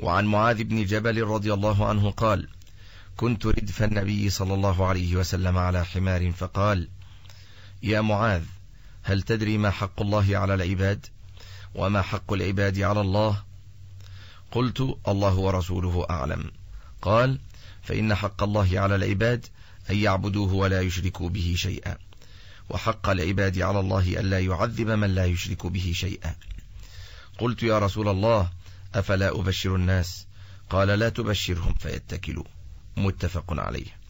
وعن معاذ بن جبل رضي الله عنه قال كنت ردف النبي صلى الله عليه وسلم على حمار فقال يا معاذ هل تدري ما حق الله على العباد وما حق العباد على الله قلت الله ورسوله أعلم قال فإن حق الله على العباد أن يعبدوه ولا يشركوا به شيئا وحق العباد على الله ألا يعذب من لا يشرك به شيئا قلت يا رسول الله أفلا أبشر الناس قال لا تبشرهم فيتكلوا متفق عليه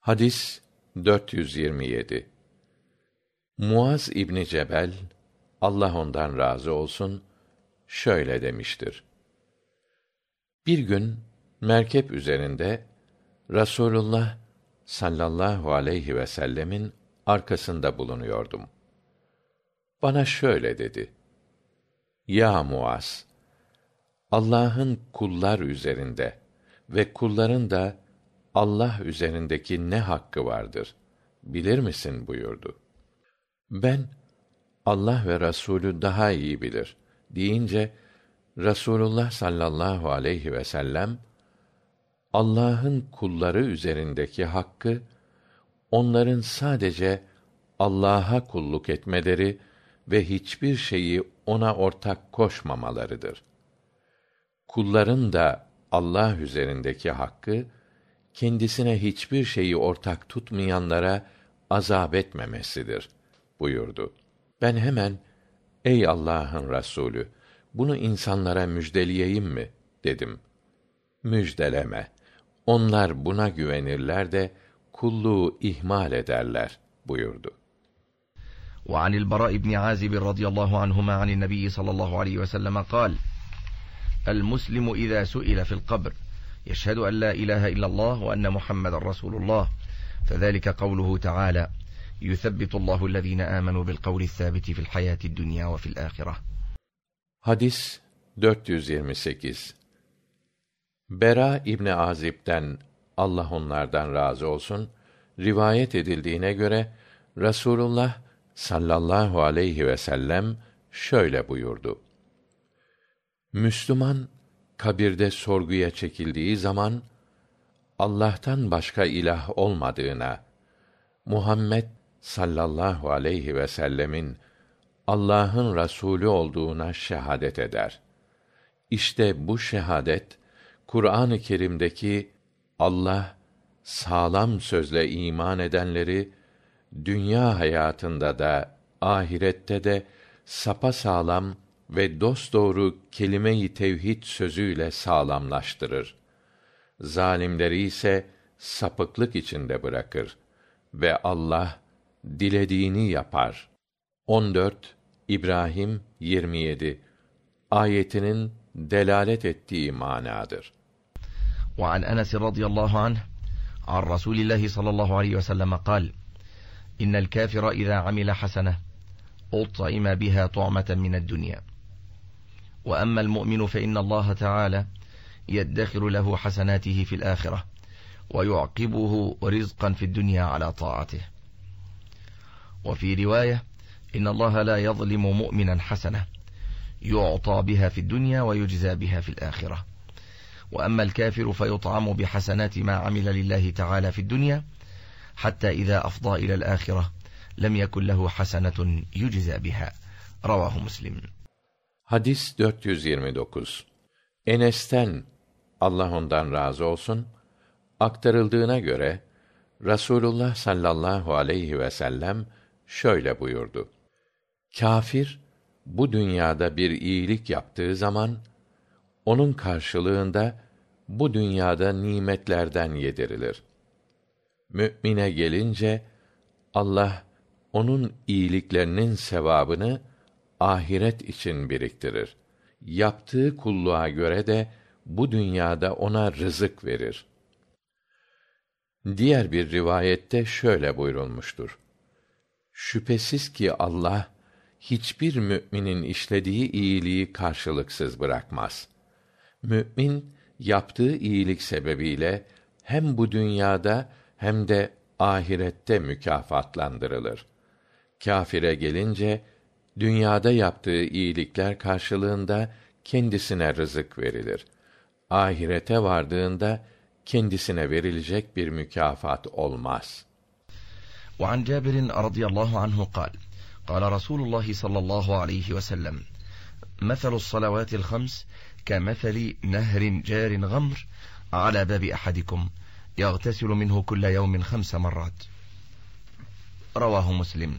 Hadis 427 Muaz İbni Cebel, Allah ondan razı olsun, şöyle demiştir. Bir gün merkep üzerinde Rasulullah sallallahu aleyhi ve sellemin arkasında bulunuyordum. Bana şöyle dedi: Ya Muaz, Allah'ın kullar üzerinde ve kulların da Allah üzerindeki ne hakkı vardır? Bilir misin buyurdu. Ben Allah ve Rasulü daha iyi bilir deyince Rasulullah sallallahu aleyhi ve sellem Allah'ın kulları üzerindeki hakkı onların sadece Allah'a kulluk etmeleri ve hiçbir şeyi ona ortak koşmamalarıdır Kulların da Allah üzerindeki hakkı kendisine hiçbir şeyi ortak tutmayanlara azap etmemesidir buyurdu. Ben hemen ey Allah'ın Resulü bunu insanlara müjdeleyeyim mi dedim. Müjdeleme. Onlar buna güvenirler de kulluğu ihmal ederler buyurdu. وعن البراء بن عازب رضي الله عنهما عن النبي صلى الله عليه وسلم قال المسلم إذا سئل في القبر يشهد أن لا إله إلا الله وأن محمد رسول الله فذلك قوله تعالى يثبت الله الذين آمنوا بالقول الثابت في الحياة الدنيا وفي الآخرة Hadis 428 Bera İbni Azib'den Allah onlardan razı olsun rivayet edildiğine göre Rasulullah sallallahu aleyhi ve sellem şöyle buyurdu. Müslüman kabirde sorguya çekildiği zaman Allah'tan başka ilah olmadığına Muhammed sallallahu aleyhi ve sellemin Allah'ın Resulü olduğuna şehadet eder. İşte bu şehadet Kur'an-ı Kerim'deki Allah sağlam sözle iman edenleri dünya hayatında da ahirette de sapa sağlam ve dosdoğru kelime-i tevhid sözüyle sağlamlaştırır. Zalimleri ise sapıklık içinde bırakır ve Allah dilediğini yapar. 14 İbrahim 27 ayetinin delalet ettiği manadır. وعن أنس رضي الله عنه عن رسول الله صلى الله عليه وسلم قال إن الكافر إذا عمل حسنة أطعم بها طعمة من الدنيا وأما المؤمن فإن الله تعالى يدخر له حسناته في الآخرة ويعقبه رزقا في الدنيا على طاعته وفي رواية إن الله لا يظلم مؤمنا حسنة يعطى بها في الدنيا ويجزى بها في الآخرة وأما الكافر فيطعم بحسنات ما عمل لله تعالى في الدنيا حتى إذا أفضى إلى الآخرة لم يكن له حسنة يجزى بها رواه مسلم Hadis 429 Enes'ten Allah ondan razı olsun aktarıldığına göre Rasulullah sallallahu aleyhi ve sellem şöyle buyurdu. Kafir bu dünyada bir iyilik yaptığı zaman onun karşılığında bu dünyada nimetlerden yedirilir. Mü'mine gelince Allah onun iyiliklerinin sevabını ahiret için biriktirir. Yaptığı kulluğa göre de bu dünyada ona rızık verir. Diğer bir rivayette şöyle buyurulmuştur. Şüphesiz ki Allah hiçbir müminin işlediği iyiliği karşılıksız bırakmaz. Mümin yaptığı iyilik sebebiyle hem bu dünyada hem de ahirette mükafatlandırılır. Kâfire gelince dünyada yaptığı iyilikler karşılığında kendisine rızık verilir. Ahirete vardığında kendisine verilecek bir mükafat olmaz. وعن جابر رضي الله عنه قال قال رسول الله صلى الله عليه وسلم مثل الصلوات الخمس كمثل نهر جار غمر على باب أحدكم يغتسل منه كل يوم خمس مرات رواه مسلم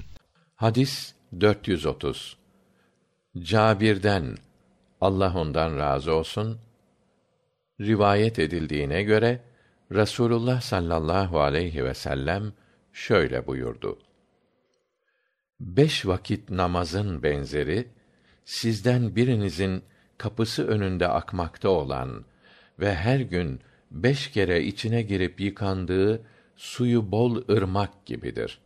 Hadis 430 Cabir'den Allah ondan razı olsun rivayet edildiğine göre Rasulullah sallallahu aleyhi ve sellem şöyle buyurdu. Beş vakit namazın benzeri, sizden birinizin kapısı önünde akmakta olan ve her gün beş kere içine girip yıkandığı suyu bol ırmak gibidir.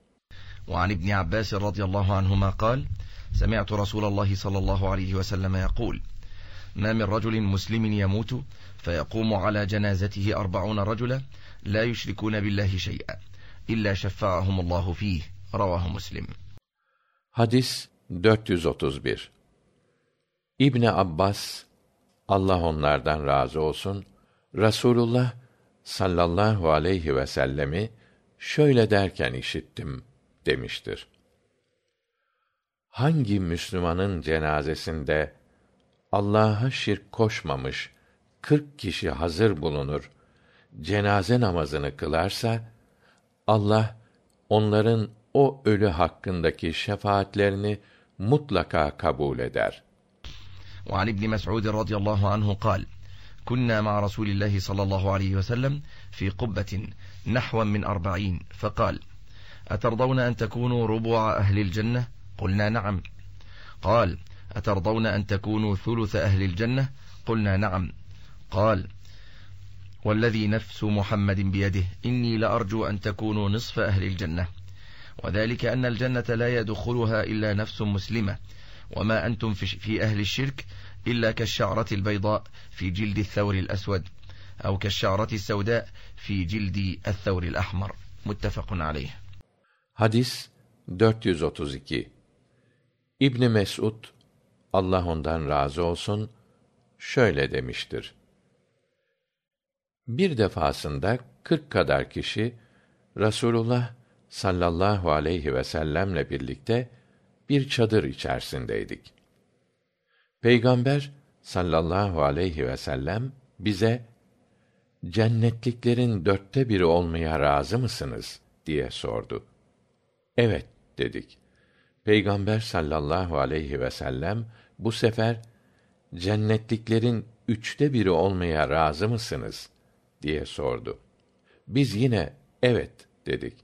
وعن ابن عباس رضي الله عنهما قال سمعت رسول الله صلى الله عليه وسلم يقول ما من رجل مسلم يموت فيقوم على جنازته أربعون رجلا لا يشركون بالله شيئا إلا شفعهم الله فيه رواه مسلم Hadis 431 İbni Abbas, Allah onlardan razı olsun, Rasulullah sallallahu aleyhi ve sellemi şöyle derken işittim demiştir. Hangi müslümanın cenazesinde allah'a şirk koşmamış kırk kişi hazır bulunur cenaze namazını kılarsa allah onların o ölü hakkındaki şefaatlerini mutlaka kabul eder. an ibni mesud radi allahu anhu kal kuna ma rasul illahi sal allahu aleyhi vsellem fi kubbetin nahvan min arbain fakal أترضون أن تكونوا ربع أهل الجنة قلنا نعم قال أترضون أن تكونوا ثلث أهل الجنة قلنا نعم قال والذي نفس محمد بيده إني لأرجو أن تكونوا نصف أهل الجنة وذلك أن الجنة لا يدخلها إلا نفس مسلمة وما أنتم في أهل الشرك إلا كالشعرة البيضاء في جلد الثور الأسود أو كالشعرة السوداء في جلد الثور الأحمر متفق عليه Hadis 432 İbn Mesud Allah ondan razı olsun şöyle demiştir. Bir defasında kırk kadar kişi Rasulullah sallallahu aleyhi ve sellemle birlikte bir çadır içerisindeydik. Peygamber sallallahu aleyhi ve sellem bize cennetliklerin dörtte biri olmaya razı mısınız diye sordu. Evet dedik. Peygamber sallallahu aleyhi ve sellem bu sefer cennetliklerin üçte biri olmaya razı mısınız diye sordu. Biz yine evet dedik.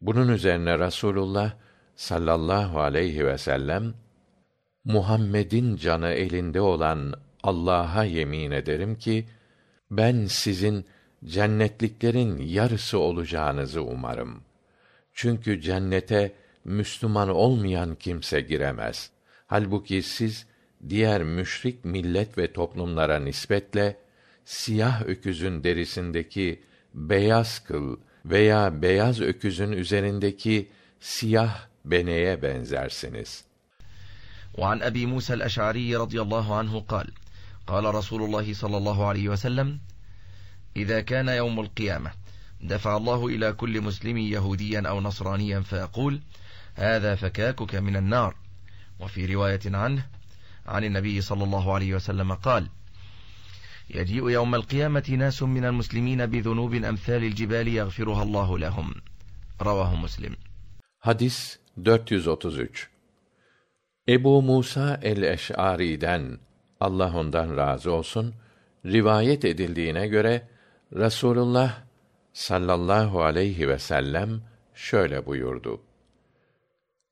Bunun üzerine Rasulullah sallallahu aleyhi ve sellem Muhammed'in canı elinde olan Allah'a yemin ederim ki ben sizin cennetliklerin yarısı olacağınızı umarım. Çünkü cennete Müslüman olmayan kimse giremez. Halbuki siz diğer müşrik millet ve toplumlara nispetle siyah öküzün derisindeki beyaz kıl veya beyaz öküzün üzerindeki siyah beneye benzersiniz. وعن أبي موسى الأشعري رضي الله عنه قال قال رسول الله صلى الله عليه وسلم إذا كان يوم القيامة دفع الله إلى كل مسلم يهوديا أو نصرانيا فيقول هذا فكاكك من النار وفي رواية عنه عن النبي صلى الله عليه وسلم قال يجيء يوم القيامة ناس من المسلمين بذنوب أمثال الجبال يغفرها الله لهم رواه مسلم Hadis 433 Ebu Musa el-Eş'ari'den, Allah ondan razı olsun, rivayet edildiğine göre, Rasulullah sallallahu aleyhi ve sellem şöyle buyurdu.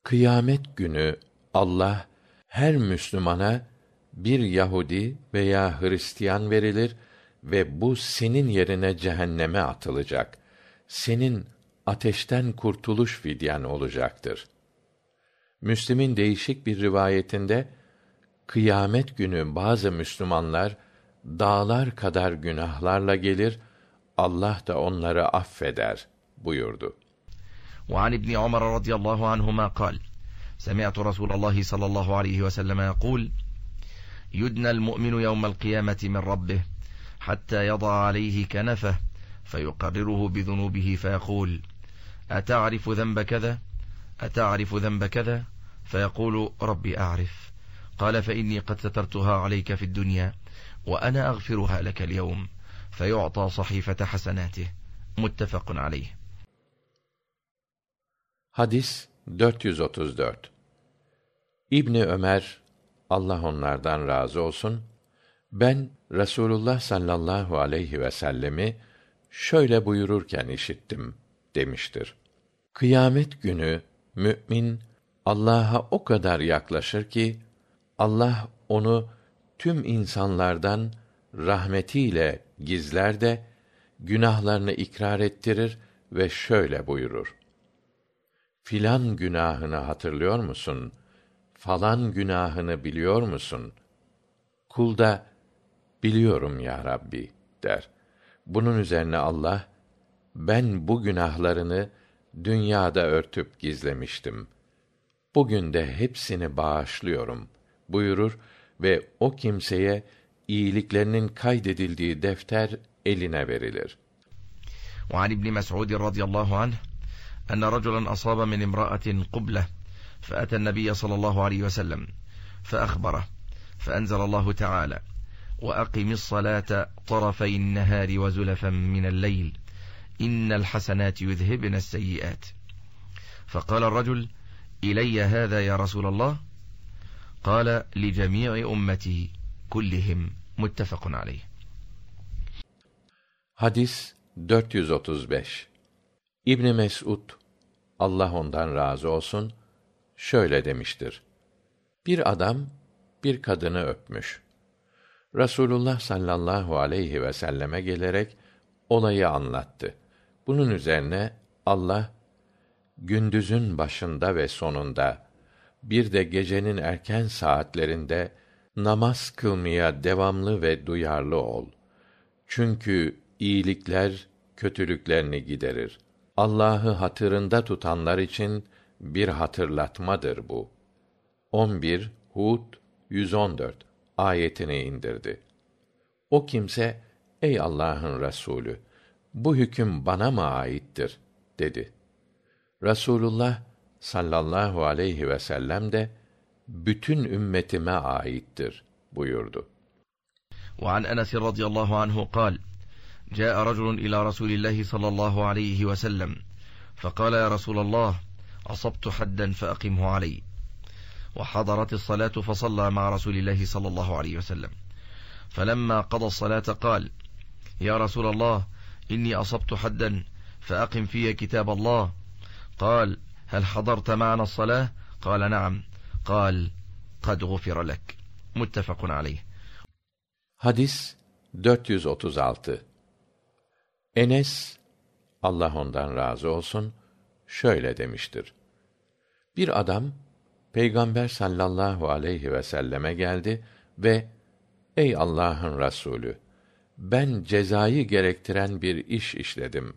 Kıyamet günü Allah her Müslümana bir Yahudi veya Hristiyan verilir ve bu senin yerine cehenneme atılacak. Senin ateşten kurtuluş fidyen olacaktır. Müslim'in değişik bir rivayetinde kıyamet günü bazı Müslümanlar dağlar kadar günahlarla gelir, allah da onları affeder buyurdu وعن ابن عمر رضي الله عنهما قال سمعت رسول الله صلى الله عليه وسلم يقول يدنى المؤمن يوم القيامة من ربه حتى يضع عليه كنفه فيقرره بذنوبه فيقول أتعرف ذنب كذا أتعرف ذنب كذا فيقول ربي أعرف قال فإني قد سترتها عليك في الدنيا وأنا أغفرها لك اليوم فيعطى صحيفة حسناته متفق عليه Hadis 434 İbni Ömer Allah onlardan razı olsun ben Rasulullah sallallahu aleyhi ve sellemi şöyle buyururken işittim demiştir. Kıyamet günü mü'min Allah'a o kadar yaklaşır ki Allah onu tüm insanlardan rahmetiyle gizler de günahlarını ikrar ettirir ve şöyle buyurur. Filan günahını hatırlıyor musun? Falan günahını biliyor musun? Kul da biliyorum ya Rabbi der. Bunun üzerine Allah ben bu günahlarını dünyada örtüp gizlemiştim. Bugün de hepsini bağışlıyorum buyurur ve o kimseye iyiliklerinin kaydedildiği defter eline verilir. وعن ابن مسعود رضي الله عنه أن رجلا أصاب من امرأة قبلة فأتى النبي صلى الله عليه وسلم فأخبره فأنزل الله تعالى وأقم الصلاة طرفي النهار وزلفا من الليل إن الحسنات يذهبن السيئات فقال الرجل إلي هذا يا رسول الله قال لجميع أمتي كلهم Muttefakun aleyh. Hadis 435. İbn Mesud Allah ondan razı olsun şöyle demiştir. Bir adam bir kadını öpmüş. Rasulullah sallallahu aleyhi ve selleme gelerek olayı anlattı. Bunun üzerine Allah gündüzün başında ve sonunda bir de gecenin erken saatlerinde namaz kılmaya devamlı ve duyarlı ol. Çünkü iyilikler kötülüklerini giderir. Allah'ı hatırında tutanlar için bir hatırlatmadır bu. 11 Hud 114 ayetini indirdi. O kimse ey Allah'ın Resulü bu hüküm bana mı aittir dedi. Rasulullah sallallahu aleyhi ve sellem de bütün ümmetime aittir buyurdu وعن أنس رضي الله عنه قال جاء رجل إلى رسول الله صلى الله عليه وسلم فقال يا رسول الله أصبت حدا فأقمه علي وحضرت الصلاة فصلى مع رسول الله صلى الله عليه وسلم فلما قضى الصلاة قال يا رسول الله إني أصبت حدا فأقم في كتاب الله قال هل حضرت معنا الصلاة قال نعم قال قد غفر لك متفق عليه Hadis 436 Enes Allah ondan razı olsun şöyle demiştir. Bir adam Peygamber sallallahu aleyhi ve selleme geldi ve Ey Allah'ın Resulü ben cezayı gerektiren bir iş işledim.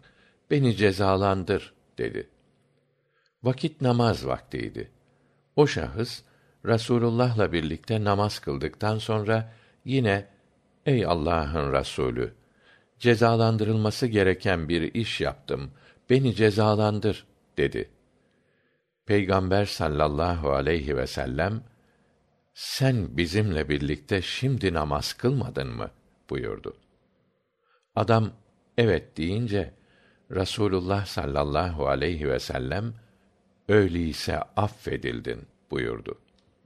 Beni cezalandır dedi. Vakit namaz vaktiydi. O şahıs Rasulullah'la birlikte namaz kıldıktan sonra yine Ey Allah'ın Resulü cezalandırılması gereken bir iş yaptım. Beni cezalandır dedi. Peygamber sallallahu aleyhi ve sellem sen bizimle birlikte şimdi namaz kılmadın mı buyurdu. Adam evet deyince Rasulullah sallallahu aleyhi ve sellem öyleyse affedildin buyurdu.